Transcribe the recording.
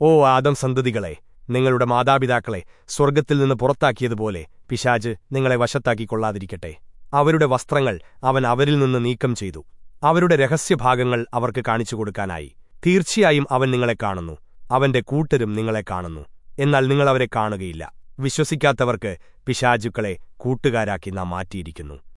ഓ ആദം സന്തതികളെ നിങ്ങളുടെ മാതാപിതാക്കളെ സ്വർഗത്തിൽ നിന്ന് പുറത്താക്കിയതുപോലെ പിശാജ് നിങ്ങളെ വശത്താക്കിക്കൊള്ളാതിരിക്കട്ടെ അവരുടെ വസ്ത്രങ്ങൾ അവൻ അവരിൽ നിന്ന് നീക്കം ചെയ്തു. അവരുടെ രഹസ്യഭാഗങ്ങൾ അവർക്ക് കാണിച്ചു കൊടുക്കാനായി. തീർച്ചയായും അവൻ നിങ്ങളെ കാണുന്നു. അവന്റെ കൂട്ടരും നിങ്ങളെ കാണുന്നു. എന്നാൽ നിങ്ങളവരെ കാണുകയില്ല. വിശ്വസിക്കാത്തവർക്ക് പിശാചുക്കളെ കൂട്ടുകാരാക്കി നാം മാറ്റിയിരിക്കുന്നു.